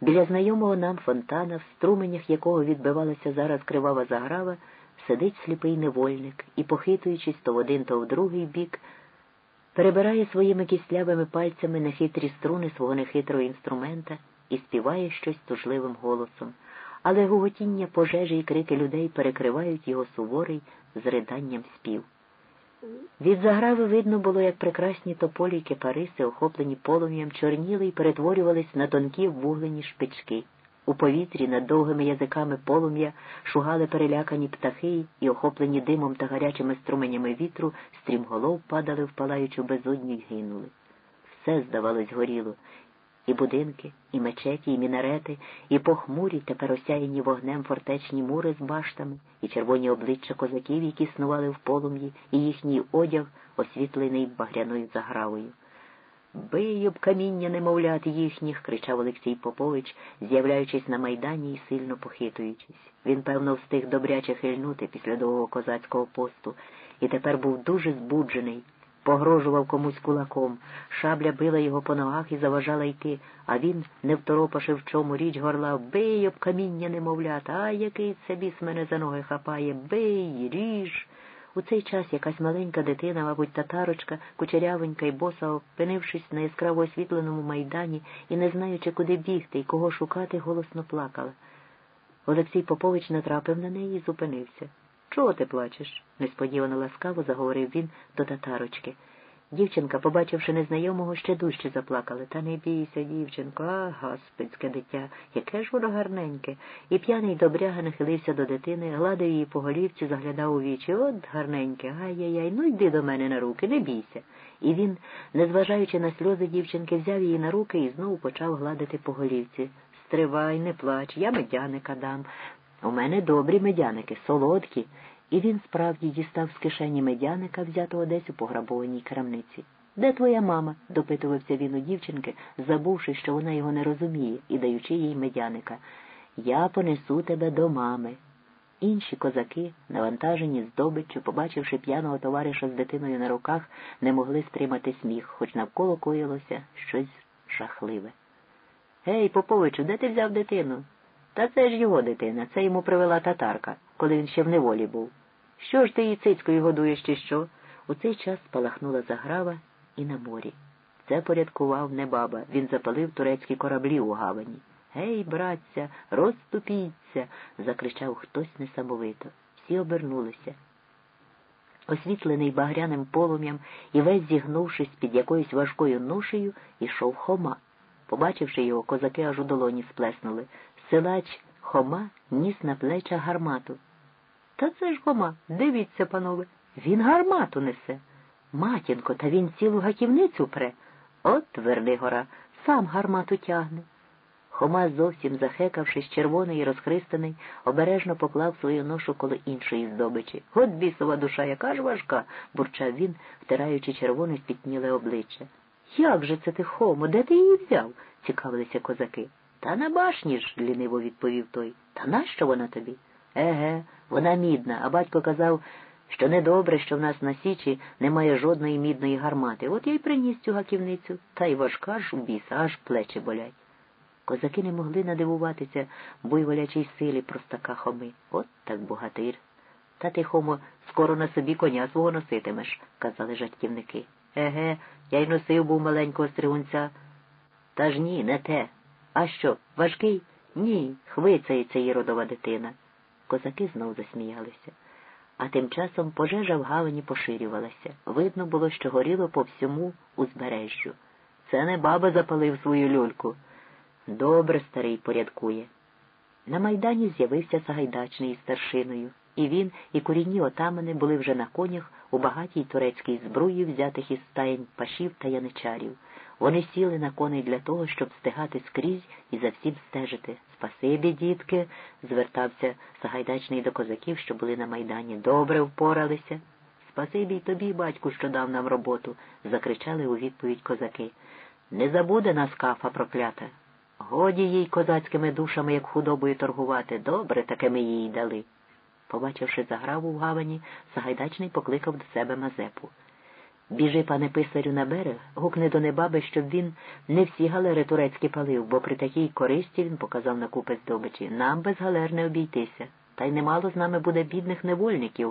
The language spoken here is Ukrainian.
Біля знайомого нам фонтана, в струменях якого відбивалася зараз кривава заграва, сидить сліпий невольник і, похитуючись то в один, то в другий бік, перебирає своїми кістлявими пальцями на хитрі струни свого нехитрого інструмента і співає щось тужливим голосом, але гуготіння пожежі і крики людей перекривають його суворий з риданням спів. Від заграви видно було, як прекрасні тополі й кипариси, охоплені полум'ям, чорніли й перетворювались на тонкі вуглені шпички. У повітрі над довгими язиками полум'я шугали перелякані птахи і, охоплені димом та гарячими струменями вітру, стрімголов падали в палаючу безодню й гинули. Все, здавалось, горіло, і будинки, і мечеті, і мінарети, і похмурі, тепер осяяні вогнем фортечні мури з баштами, і червоні обличчя козаків, які снували в полум'ї, і їхній одяг, освітлений багряною загравою. Бий об каміння немовлят їхніх, кричав Олексій Попович, з'являючись на майдані і сильно похитуючись. Він, певно, встиг добряче хильнути після довгого козацького посту, і тепер був дуже збуджений, погрожував комусь кулаком, шабля била його по ногах і заважала йти, а він, не второпавши в чому річ, горлав Бий об каміння немовлят, а який це біс мене за ноги хапає, бий, ріж. У цей час якась маленька дитина, мабуть, татарочка, кучерявенька і боса, опинившись на яскраво освітленому майдані і не знаючи, куди бігти і кого шукати, голосно плакала. Олексій Попович натрапив на неї і зупинився. Чого ти плачеш? несподівано ласкаво заговорив він до татарочки. Дівчинка, побачивши незнайомого, ще дужче заплакала. Та не бійся, дівчинко, а гаспицьке дитя, яке ж воно гарненьке. І п'яний добряга нахилився до дитини, гладив її по голівці, заглядав у вічі. От гарненьке, ай-яй-яй, ну йди до мене на руки, не бійся. І він, незважаючи на сльози дівчинки, взяв її на руки і знову почав гладити по голівці. Стривай, не плач, я медяника дам. У мене добрі медяники, солодкі і він справді дістав з кишені медяника, взятого десь у пограбованій крамниці. Де твоя мама? допитувався він у дівчинки, забувши, що вона його не розуміє, і даючи їй медяника. Я понесу тебе до мами. Інші козаки, навантажені здобиччю, побачивши п'яного товариша з дитиною на руках, не могли стримати сміх, хоч навколо коїлося щось жахливе. Гей, Поповичу, де ти взяв дитину? Та це ж його дитина, це йому привела татарка, коли він ще в неволі був. Що ж ти її цицькою годуєш, чи що? У цей час спалахнула заграва і на морі. Це порядкував не баба. Він запалив турецькі кораблі у гавані. Гей, братця, розступіться. закричав хтось несамовито. Всі обернулися. Освітлений багряним полум'ям і весь зігнувшись під якоюсь важкою ношею, ішов Хома. Побачивши його, козаки аж у долоні сплеснули. Силач Хома ніс на плеча гармату. Та це ж Хома, дивіться, панове, він гармату несе. Матінко, та він цілу гаківницю пре. От Вернигора, сам гармату тягне. Хома, зовсім захекавшись, червоний і розхристаний, обережно поклав свою ношу коло іншої здобичі. От бісова душа, яка ж важка, бурчав він, втираючи червоне спітніле обличчя. Як же це ти, Хомо, де ти її взяв? цікавилися козаки. Та на башні ж, ліниво відповів той. Та нащо вона тобі? Еге, вона мідна, а батько казав, що недобре, що в нас на Січі немає жодної мідної гармати. От я й приніс цю гаківницю, та й важка ж у біса, аж плечі болять. Козаки не могли надивуватися буйволячій силі простака Хоми. От так богатир. Та ти, Хомо, скоро на собі коня свого носитимеш, казали жартівники. Еге, я й носив був маленького стригунця. Та ж ні, не те. А що, важкий? Ні, хвицається її родова дитина. Козаки знов засміялися. А тим часом пожежа в гавані поширювалася. Видно було, що горіло по всьому узбережжю. Це не баба запалив свою люльку. Добре старий порядкує. На майдані з'явився Сагайдачний із старшиною, і він, і корінні отамани були вже на конях у багатій турецькій збруї, взятих із стаєнь пашів та яничарів. Вони сіли на коней для того, щоб стигати скрізь і за всім стежити. Спасибі, дітки, звертався Сагайдачний до козаків, що були на майдані. Добре впоралися. Спасибі й тобі, батьку, що дав нам роботу, закричали у відповідь козаки. Не забуде нас кафа проклята. Годі їй козацькими душами, як худобою торгувати. Добре таке ми їй дали. Побачивши заграву в гавані, Сагайдачний покликав до себе Мазепу. Біжи, пане писарю, на берег, гукни до небаби, щоб він не всі галери турецькі палив, бо при такій користі він показав на купи здобичі. Нам без галер не обійтися. Та й немало з нами буде бідних невольників,